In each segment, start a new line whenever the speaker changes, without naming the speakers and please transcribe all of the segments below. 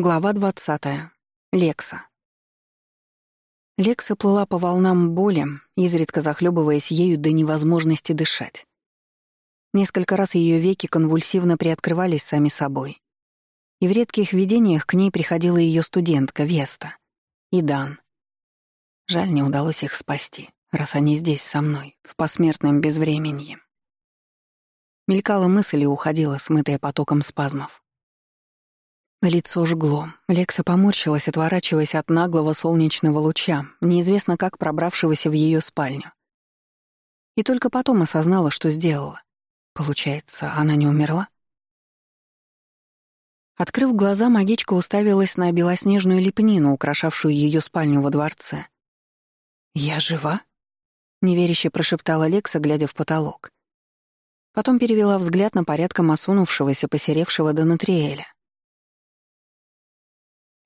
Глава двадцатая. Лекса. Лекса плыла по волнам боли, изредка захлебываясь ею до невозможности дышать. Несколько раз ее веки конвульсивно приоткрывались сами собой. И в редких видениях к ней приходила ее студентка Веста и Дан. Жаль, не удалось их спасти, раз они здесь со мной, в посмертном безвременье. Мелькала мысль и уходила, смытая потоком спазмов. Лицо жгло. Лекса поморщилась, отворачиваясь от наглого солнечного луча, неизвестно как пробравшегося в ее спальню. И только потом осознала, что сделала. Получается, она не умерла? Открыв глаза, магичка уставилась на белоснежную лепнину, украшавшую ее спальню во дворце. «Я жива?» — неверяще прошептала Лекса, глядя в потолок. Потом перевела взгляд на порядком осунувшегося, посеревшего Донатриэля.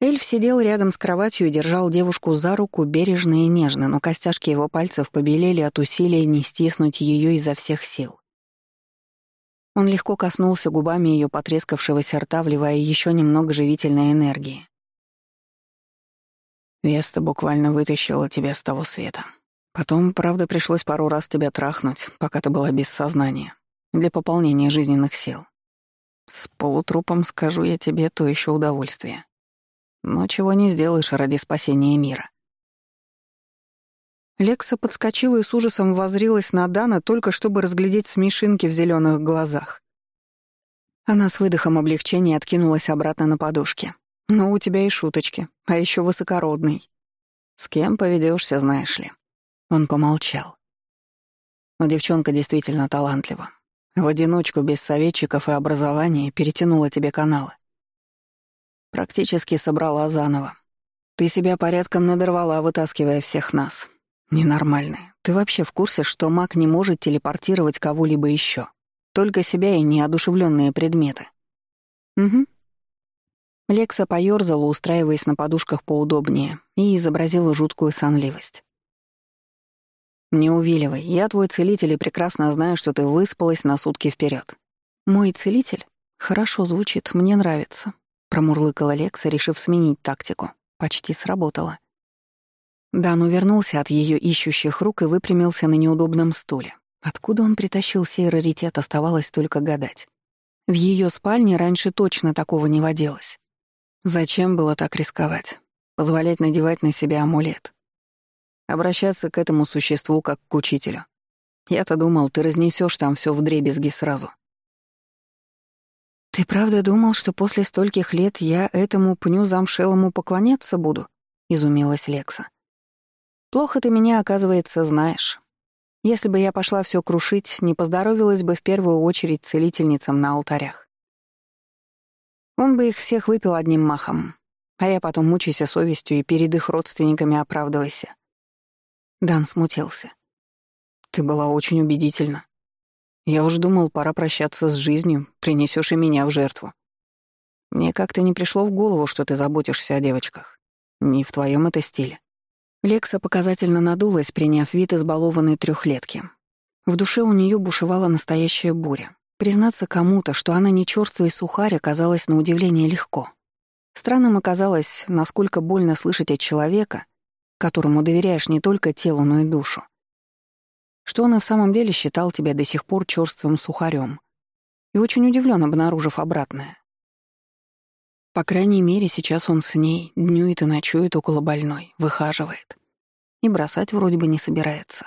Эльф сидел рядом с кроватью и держал девушку за руку бережно и нежно, но костяшки его пальцев побелели от усилия не стиснуть ее изо всех сил. Он легко коснулся губами ее потрескавшегося рта, вливая еще немного живительной энергии. Веста буквально вытащила тебя с того света. Потом, правда, пришлось пару раз тебя трахнуть, пока ты была без сознания, для пополнения жизненных сил. С полутрупом, скажу я тебе, то еще удовольствие. Но чего не сделаешь ради спасения мира. Лекса подскочила и с ужасом возрилась на Дана, только чтобы разглядеть смешинки в зеленых глазах. Она с выдохом облегчения откинулась обратно на подушке. «Ну, у тебя и шуточки, а еще высокородный. С кем поведешься, знаешь ли?» Он помолчал. Но девчонка действительно талантлива. В одиночку, без советчиков и образования, перетянула тебе каналы. Практически собрала заново. Ты себя порядком надорвала, вытаскивая всех нас. Ненормальная. Ты вообще в курсе, что маг не может телепортировать кого-либо еще? Только себя и неодушевленные предметы. Угу. Лекса поёрзала, устраиваясь на подушках поудобнее, и изобразила жуткую сонливость. «Не увиливай. Я твой целитель и прекрасно знаю, что ты выспалась на сутки вперед. «Мой целитель? Хорошо звучит, мне нравится. Промурлыкала Лекса, решив сменить тактику. Почти сработало. Дан увернулся от ее ищущих рук и выпрямился на неудобном стуле. Откуда он притащил сей раритет, оставалось только гадать. В ее спальне раньше точно такого не водилось. Зачем было так рисковать? Позволять надевать на себя амулет? Обращаться к этому существу как к учителю? Я-то думал, ты разнесешь там все вдребезги сразу. «Ты правда думал, что после стольких лет я этому пню замшелому поклоняться буду?» — изумилась Лекса. «Плохо ты меня, оказывается, знаешь. Если бы я пошла все крушить, не поздоровилась бы в первую очередь целительницам на алтарях. Он бы их всех выпил одним махом, а я потом мучайся совестью и перед их родственниками оправдывайся». Дан смутился. «Ты была очень убедительна», я уж думал, пора прощаться с жизнью, принесешь и меня в жертву. Мне как-то не пришло в голову, что ты заботишься о девочках. Не в твоем это стиле. Лекса показательно надулась, приняв вид избалованной трехлетки. В душе у нее бушевала настоящая буря. Признаться кому-то, что она не чёрствый сухарь, оказалось на удивление легко. Странным оказалось, насколько больно слышать от человека, которому доверяешь не только телу, но и душу что он в самом деле считал тебя до сих пор чёрствым сухарем. И очень удивлен, обнаружив обратное. По крайней мере, сейчас он с ней днюет и ночует около больной, выхаживает. И бросать вроде бы не собирается.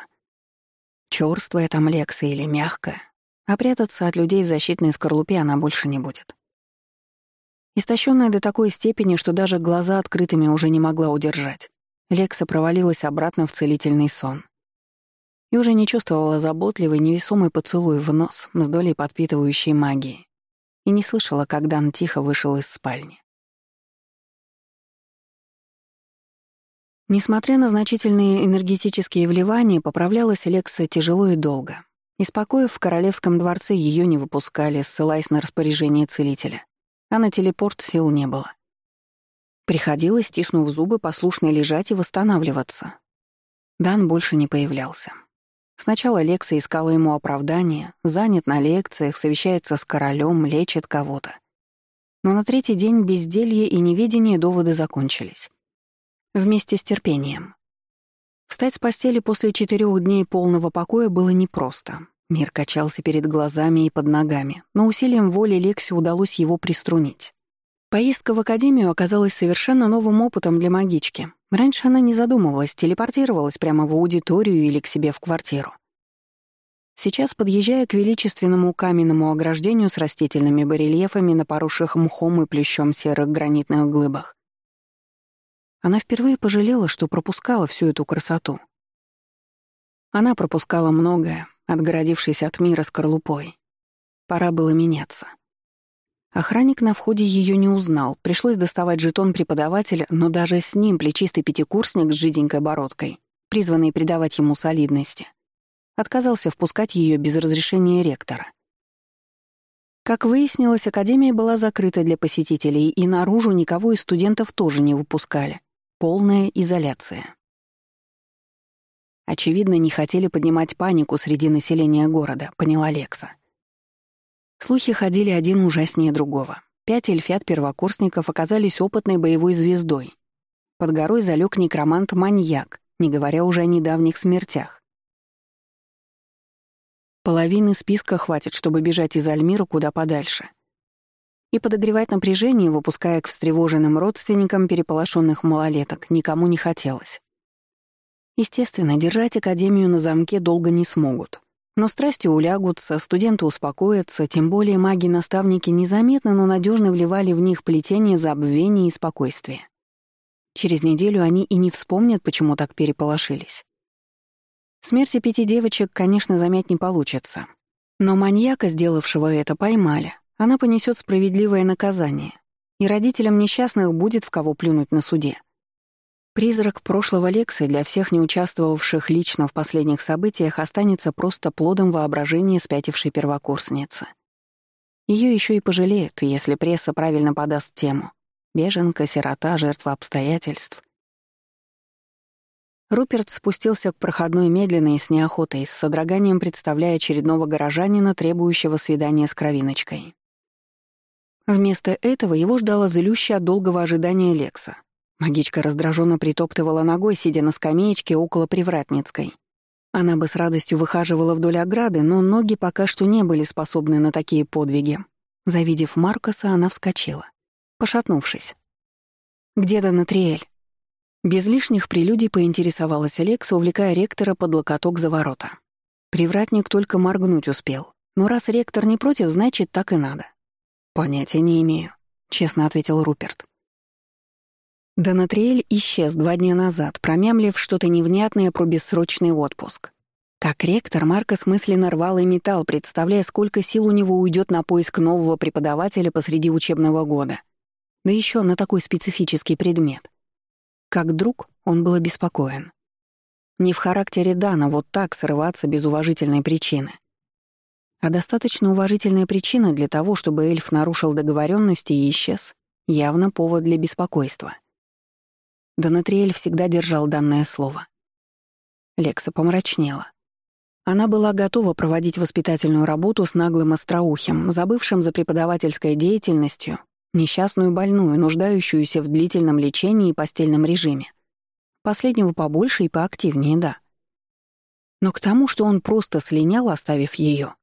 Чёрствая там Лекса или мягкая, а прятаться от людей в защитной скорлупе она больше не будет. Истощенная до такой степени, что даже глаза открытыми уже не могла удержать, Лекса провалилась обратно в целительный сон и уже не чувствовала заботливый, невесомый поцелуй в нос с долей подпитывающей магии, и не слышала, как Дан тихо вышел из спальни. Несмотря на значительные энергетические вливания, поправлялась Лекса тяжело и долго. Из покоев в королевском дворце ее не выпускали, ссылаясь на распоряжение целителя, а на телепорт сил не было. Приходилось, стиснув зубы, послушно лежать и восстанавливаться. Дан больше не появлялся. Сначала Лекса искала ему оправдание, занят на лекциях, совещается с королем, лечит кого-то. Но на третий день безделье и неведение доводы закончились. Вместе с терпением. Встать с постели после четырех дней полного покоя было непросто. Мир качался перед глазами и под ногами, но усилием воли Лекси удалось его приструнить. Поездка в академию оказалась совершенно новым опытом для магички. Раньше она не задумывалась, телепортировалась прямо в аудиторию или к себе в квартиру. Сейчас, подъезжая к величественному каменному ограждению с растительными барельефами на поросших мхом и плющом серых гранитных глыбах, она впервые пожалела, что пропускала всю эту красоту. Она пропускала многое, отгородившись от мира скорлупой. Пора было меняться. Охранник на входе ее не узнал, пришлось доставать жетон преподавателя, но даже с ним плечистый пятикурсник с жиденькой бородкой, призванный придавать ему солидности, отказался впускать ее без разрешения ректора. Как выяснилось, академия была закрыта для посетителей, и наружу никого из студентов тоже не выпускали. Полная изоляция. Очевидно, не хотели поднимать панику среди населения города, поняла Лекса. Слухи ходили один ужаснее другого. Пять эльфят-первокурсников оказались опытной боевой звездой. Под горой залег некромант-маньяк, не говоря уже о недавних смертях. Половины списка хватит, чтобы бежать из Альмира куда подальше и подогревать напряжение, выпуская к встревоженным родственникам переполошенных малолеток, никому не хотелось. Естественно, держать Академию на замке долго не смогут. Но страсти улягутся, студенты успокоятся, тем более маги-наставники незаметно, но надежно вливали в них плетение забвения и спокойствия. Через неделю они и не вспомнят, почему так переполошились. Смерти пяти девочек, конечно, замять не получится. Но маньяка, сделавшего это, поймали, она понесет справедливое наказание, и родителям несчастных будет в кого плюнуть на суде. Призрак прошлого Лекса для всех не участвовавших лично в последних событиях останется просто плодом воображения спятившей первокурсницы. Ее еще и пожалеют, если пресса правильно подаст тему. Беженка, сирота, жертва обстоятельств. Руперт спустился к проходной медленно и с неохотой, с содроганием представляя очередного горожанина, требующего свидания с кровиночкой. Вместо этого его ждала злющая от долгого ожидания Лекса. Магичка раздраженно притоптывала ногой, сидя на скамеечке около Привратницкой. Она бы с радостью выхаживала вдоль ограды, но ноги пока что не были способны на такие подвиги. Завидев Маркоса, она вскочила, пошатнувшись. «Где Донатриэль?» Без лишних прелюдий поинтересовалась Алекса, увлекая ректора под локоток за ворота. Привратник только моргнуть успел. Но раз ректор не против, значит, так и надо. «Понятия не имею», — честно ответил Руперт. Донатриэль исчез два дня назад, промямлив что-то невнятное про бессрочный отпуск. Как ректор, Маркос мысленно рвал и металл, представляя, сколько сил у него уйдет на поиск нового преподавателя посреди учебного года. Да еще на такой специфический предмет. Как друг он был обеспокоен. Не в характере Дана вот так срываться без уважительной причины а достаточно уважительная причина для того, чтобы эльф нарушил договоренности и исчез, явно повод для беспокойства. Донатриэль всегда держал данное слово. Лекса помрачнела. Она была готова проводить воспитательную работу с наглым остроухим, забывшим за преподавательской деятельностью, несчастную больную, нуждающуюся в длительном лечении и постельном режиме. Последнего побольше и поактивнее, да. Но к тому, что он просто слинял, оставив ее,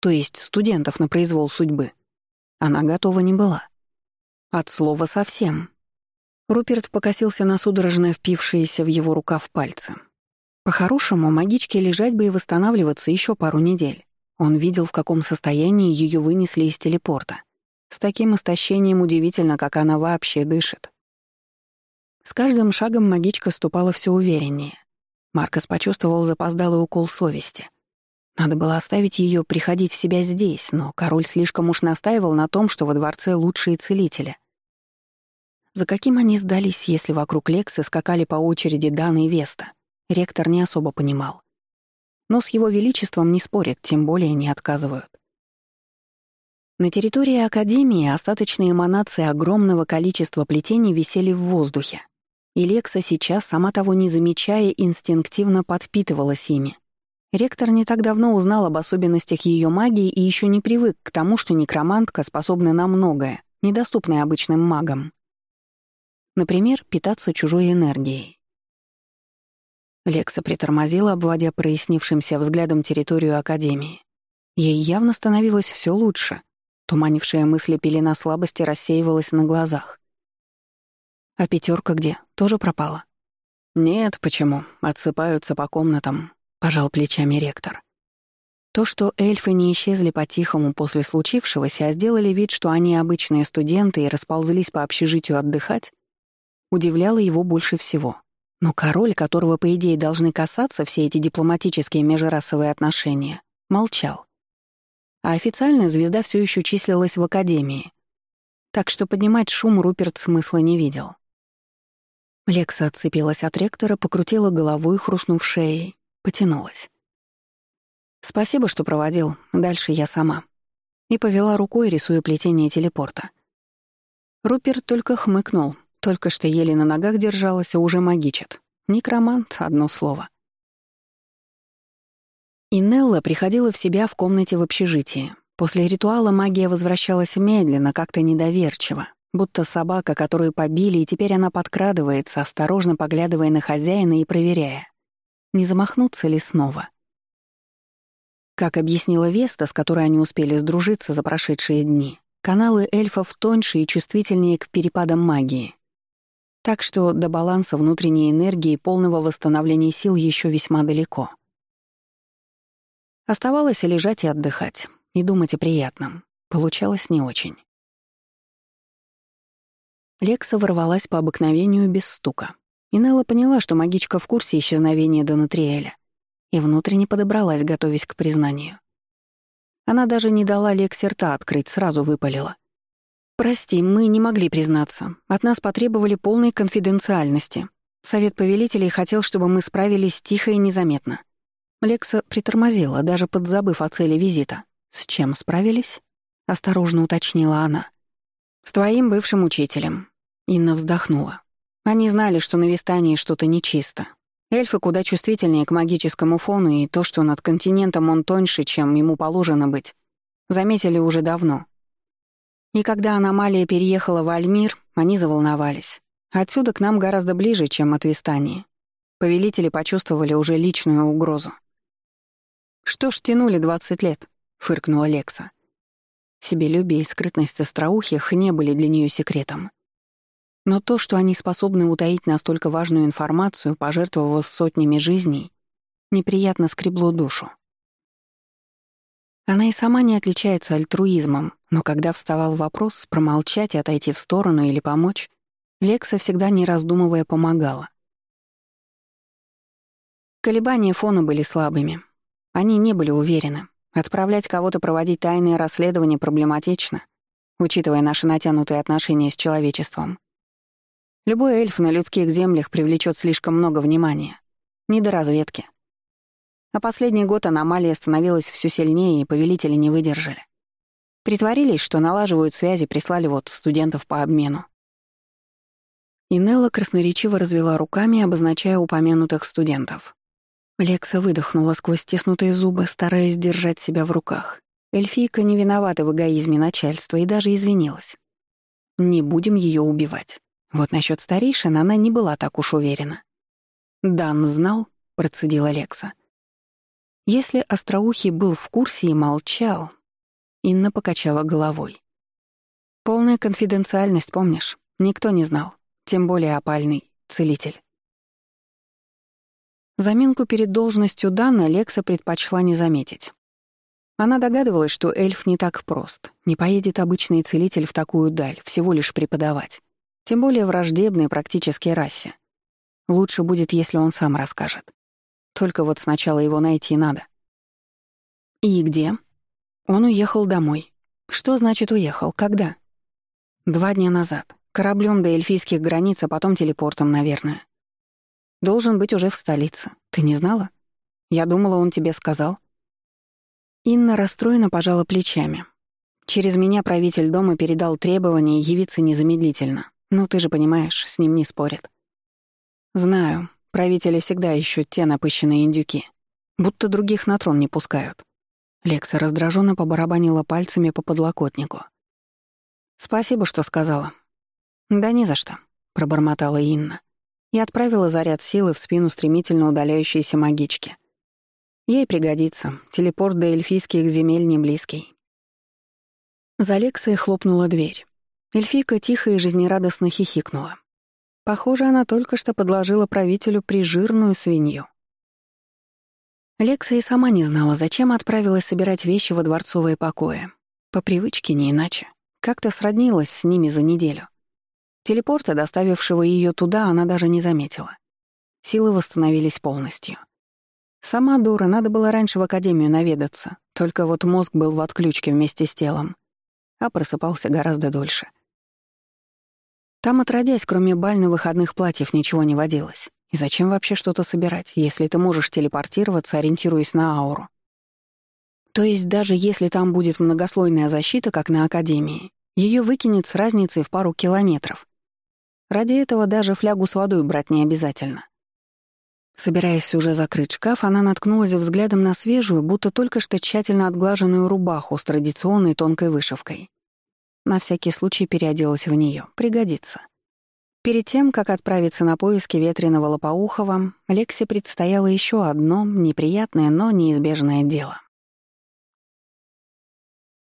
то есть студентов на произвол судьбы, она готова не была. От слова совсем. Руперт покосился на судорожно впившиеся в его рукав пальцы. По-хорошему, магичке лежать бы и восстанавливаться еще пару недель. Он видел, в каком состоянии ее вынесли из телепорта. С таким истощением удивительно, как она вообще дышит. С каждым шагом магичка ступала все увереннее. Маркос почувствовал запоздалый укол совести — надо было оставить ее приходить в себя здесь, но король слишком уж настаивал на том, что во дворце лучшие целители. За каким они сдались, если вокруг Лексы скакали по очереди Дана и Веста, ректор не особо понимал. Но с его величеством не спорят, тем более не отказывают. На территории Академии остаточные эманации огромного количества плетений висели в воздухе, и Лекса сейчас, сама того не замечая, инстинктивно подпитывалась ими, Ректор не так давно узнал об особенностях ее магии и еще не привык к тому, что некромантка способна на многое, недоступные обычным магам. Например, питаться чужой энергией. Лекса притормозила, обводя прояснившимся взглядом территорию Академии. Ей явно становилось все лучше. Туманившая мысли пелена слабости рассеивалась на глазах. «А пятерка где? Тоже пропала?» «Нет, почему? Отсыпаются по комнатам», — пожал плечами ректор. То, что эльфы не исчезли по-тихому после случившегося, а сделали вид, что они обычные студенты и расползлись по общежитию отдыхать, удивляло его больше всего. Но король, которого, по идее, должны касаться все эти дипломатические межрасовые отношения, молчал. А официальная звезда все еще числилась в академии. Так что поднимать шум Руперт смысла не видел. Лекса отцепилась от ректора, покрутила головой, хрустнув шеей, потянулась. «Спасибо, что проводил. Дальше я сама». И повела рукой, рисуя плетение телепорта. Руперт только хмыкнул, только что еле на ногах держалась, а уже магичит. Некромант — одно слово. Инелла приходила в себя в комнате в общежитии. После ритуала магия возвращалась медленно, как-то недоверчиво, будто собака, которую побили, и теперь она подкрадывается, осторожно поглядывая на хозяина и проверяя, не замахнуться ли снова. Как объяснила Веста, с которой они успели сдружиться за прошедшие дни, каналы эльфов тоньше и чувствительнее к перепадам магии. Так что до баланса внутренней энергии и полного восстановления сил еще весьма далеко. Оставалось лежать и отдыхать, и думать о приятном. Получалось не очень. Лекса ворвалась по обыкновению без стука. И Нелла поняла, что магичка в курсе исчезновения Донатриэля, и внутренне подобралась, готовясь к признанию. Она даже не дала Лексе рта открыть, сразу выпалила. «Прости, мы не могли признаться. От нас потребовали полной конфиденциальности. Совет повелителей хотел, чтобы мы справились тихо и незаметно». Лекса притормозила, даже подзабыв о цели визита. «С чем справились?» — осторожно уточнила она. «С твоим бывшим учителем». Инна вздохнула. Они знали, что на Вистании что-то нечисто. Эльфы куда чувствительнее к магическому фону, и то, что над континентом он тоньше, чем ему положено быть, заметили уже давно. И когда аномалия переехала в Альмир, они заволновались. Отсюда к нам гораздо ближе, чем от Вистании. Повелители почувствовали уже личную угрозу. «Что ж тянули двадцать лет?» — фыркнула Лекса. Себелюбие и скрытность остроухих не были для нее секретом. Но то, что они способны утаить настолько важную информацию, пожертвовав сотнями жизней, неприятно скребло душу. Она и сама не отличается альтруизмом, но когда вставал вопрос промолчать отойти в сторону или помочь, Лекса всегда, не раздумывая, помогала. Колебания фона были слабыми. Они не были уверены. Отправлять кого-то проводить тайные расследования проблематично, учитывая наши натянутые отношения с человечеством. Любой эльф на людских землях привлечет слишком много внимания. Не до разведки. А последний год аномалия становилась все сильнее, и повелители не выдержали. Притворились, что налаживают связи, прислали вот студентов по обмену. Инелла красноречиво развела руками, обозначая упомянутых студентов. Лекса выдохнула сквозь стиснутые зубы, стараясь держать себя в руках. Эльфийка не виновата в эгоизме начальства и даже извинилась. Не будем ее убивать. Вот насчет старейшин она не была так уж уверена. «Дан знал», — процедила Лекса. Если Остроухий был в курсе и молчал, Инна покачала головой. Полная конфиденциальность, помнишь? Никто не знал, тем более опальный целитель. Заминку перед должностью Дана Лекса предпочла не заметить. Она догадывалась, что эльф не так прост. Не поедет обычный целитель в такую даль, всего лишь преподавать. Тем более враждебной практически расе. Лучше будет, если он сам расскажет. Только вот сначала его найти надо. И где? Он уехал домой. Что значит уехал? Когда? Два дня назад. Кораблем до эльфийских границ, а потом телепортом, наверное. Должен быть уже в столице. Ты не знала? Я думала, он тебе сказал. Инна расстроенно пожала плечами. Через меня правитель дома передал требование явиться незамедлительно. Ну, ты же понимаешь, с ним не спорят. Знаю, Правители всегда ищут те напыщенные индюки. Будто других на трон не пускают. Лекса раздраженно побарабанила пальцами по подлокотнику. «Спасибо, что сказала». «Да не за что», — пробормотала Инна и отправила заряд силы в спину стремительно удаляющейся магички. Ей пригодится, телепорт до эльфийских земель не близкий. За Лексой хлопнула дверь. Эльфийка тихо и жизнерадостно хихикнула. Похоже, она только что подложила правителю прижирную свинью. Лекса и сама не знала, зачем отправилась собирать вещи во дворцовые покои. По привычке, не иначе. Как-то сроднилась с ними за неделю. Телепорта, доставившего ее туда, она даже не заметила. Силы восстановились полностью. Сама дура, надо было раньше в академию наведаться, только вот мозг был в отключке вместе с телом, а просыпался гораздо дольше. Там, отродясь, кроме бально-выходных платьев, ничего не водилось. И зачем вообще что-то собирать, если ты можешь телепортироваться, ориентируясь на ауру? То есть даже если там будет многослойная защита, как на Академии, ее выкинет с разницей в пару километров. Ради этого даже флягу с водой брать не обязательно. Собираясь уже закрыть шкаф, она наткнулась взглядом на свежую, будто только что тщательно отглаженную рубаху с традиционной тонкой вышивкой. На всякий случай переоделась в нее, пригодится. Перед тем, как отправиться на поиски ветреного лопоухова, Лексе предстояло еще одно неприятное, но неизбежное дело.